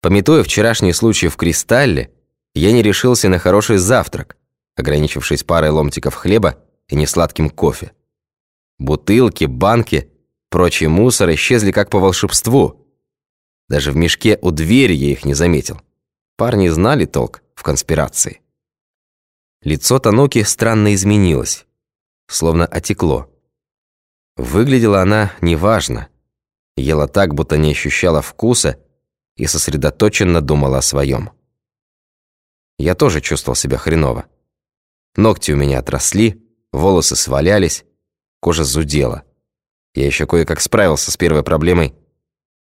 Пометуя вчерашний случай в «Кристалле», я не решился на хороший завтрак, ограничившись парой ломтиков хлеба и несладким кофе. Бутылки, банки, прочий мусор исчезли как по волшебству. Даже в мешке у двери я их не заметил. Парни знали толк в конспирации. Лицо Тануки странно изменилось, словно отекло. Выглядела она неважно. Ела так, будто не ощущала вкуса и сосредоточенно думала о своем. Я тоже чувствовал себя хреново. Ногти у меня отросли, волосы свалялись, кожа зудела. Я еще кое-как справился с первой проблемой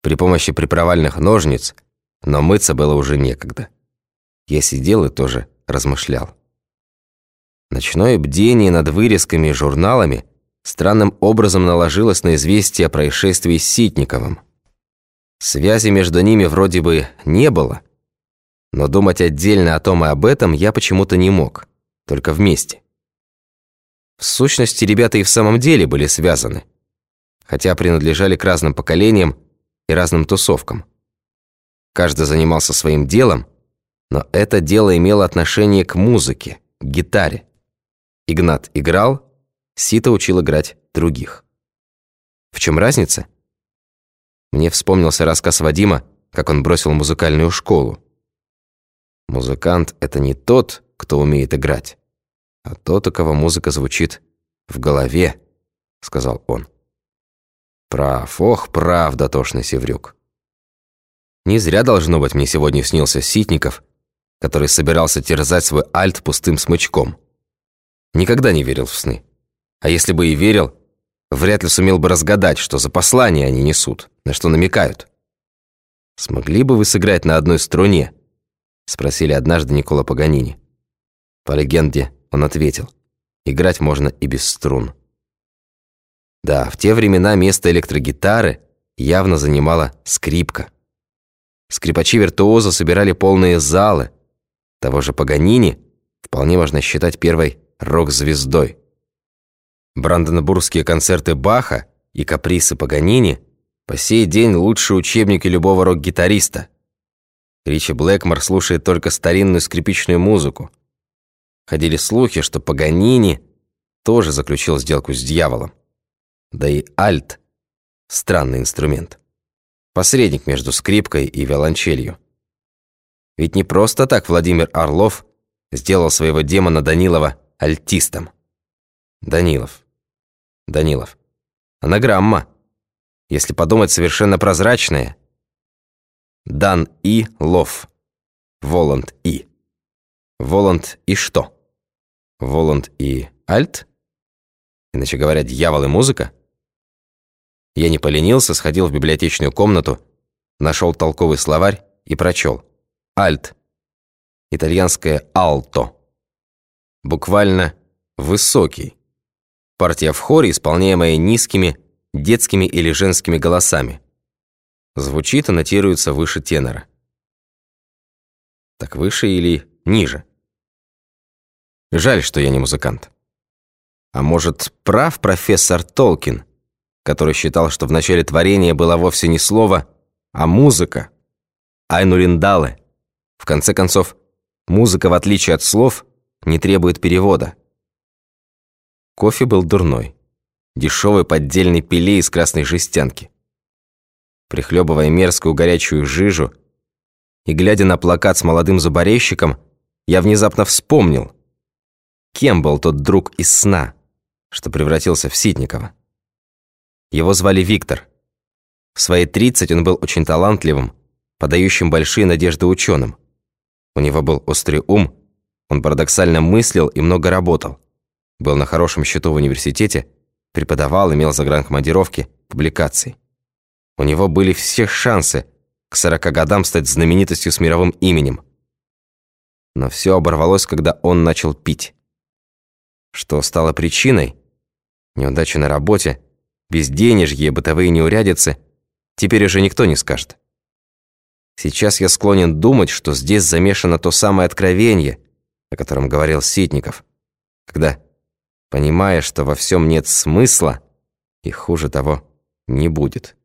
при помощи припровальных ножниц, но мыться было уже некогда. Я сидел и тоже размышлял. Ночное бдение над вырезками и журналами странным образом наложилось на известие о происшествии с Ситниковым. Связи между ними вроде бы не было, но думать отдельно о том и об этом я почему-то не мог, только вместе. В сущности, ребята и в самом деле были связаны, хотя принадлежали к разным поколениям и разным тусовкам. Каждый занимался своим делом, но это дело имело отношение к музыке, к гитаре. Игнат играл, Сита учил играть других. В чем разница? Мне вспомнился рассказ Вадима, как он бросил музыкальную школу. Музыкант — это не тот, кто умеет играть, а тот, у кого музыка звучит в голове, сказал он. Прав, ох, прав, дотошный Севрюк. Не зря, должно быть, мне сегодня снился Ситников, который собирался терзать свой альт пустым смычком. Никогда не верил в сны. А если бы и верил, вряд ли сумел бы разгадать, что за послание они несут, на что намекают. «Смогли бы вы сыграть на одной струне?» – спросили однажды Никола Паганини. По легенде он ответил, играть можно и без струн. Да, в те времена место электрогитары явно занимала скрипка. Скрипачи-виртуозы собирали полные залы. Того же Паганини вполне можно считать первой рок-звездой. Бранденбургские концерты Баха и каприсы Паганини по сей день лучшие учебники любого рок-гитариста. Ричи Блэкмор слушает только старинную скрипичную музыку. Ходили слухи, что Паганини тоже заключил сделку с дьяволом. Да и альт – странный инструмент. Посредник между скрипкой и виолончелью. Ведь не просто так Владимир Орлов сделал своего демона Данилова альтистом. Данилов. Данилов. Анаграмма. Если подумать, совершенно прозрачная. Дан И Лов. Воланд И. Воланд и что? Воланд и Альт? Иначе говоря, дьявол и музыка? Я не поленился, сходил в библиотечную комнату, нашел толковый словарь и прочел. Альт. Итальянское «алто». Буквально «высокий». Партия в хоре, исполняемая низкими, детскими или женскими голосами. Звучит и нотируется выше тенора. Так выше или ниже? Жаль, что я не музыкант. А может, прав профессор Толкин, который считал, что в начале творения было вовсе не слово, а музыка? Айну Риндале. В конце концов, музыка, в отличие от слов, не требует перевода. Кофе был дурной. Дешевый поддельный пиле из красной жестянки. Прихлебывая мерзкую горячую жижу и глядя на плакат с молодым зуборезчиком, я внезапно вспомнил, кем был тот друг из сна, что превратился в Ситникова. Его звали Виктор. В свои 30 он был очень талантливым, подающим большие надежды ученым. У него был острый ум, он парадоксально мыслил и много работал был на хорошем счету в университете, преподавал, имел загранкомандировки, публикации. У него были все шансы к 40 годам стать знаменитостью с мировым именем. Но все оборвалось, когда он начал пить. Что стало причиной? Неудачи на работе, безденежье, бытовые неурядицы. Теперь уже никто не скажет. Сейчас я склонен думать, что здесь замешано то самое откровение, о котором говорил Ситников, когда понимая, что во всем нет смысла и, хуже того, не будет.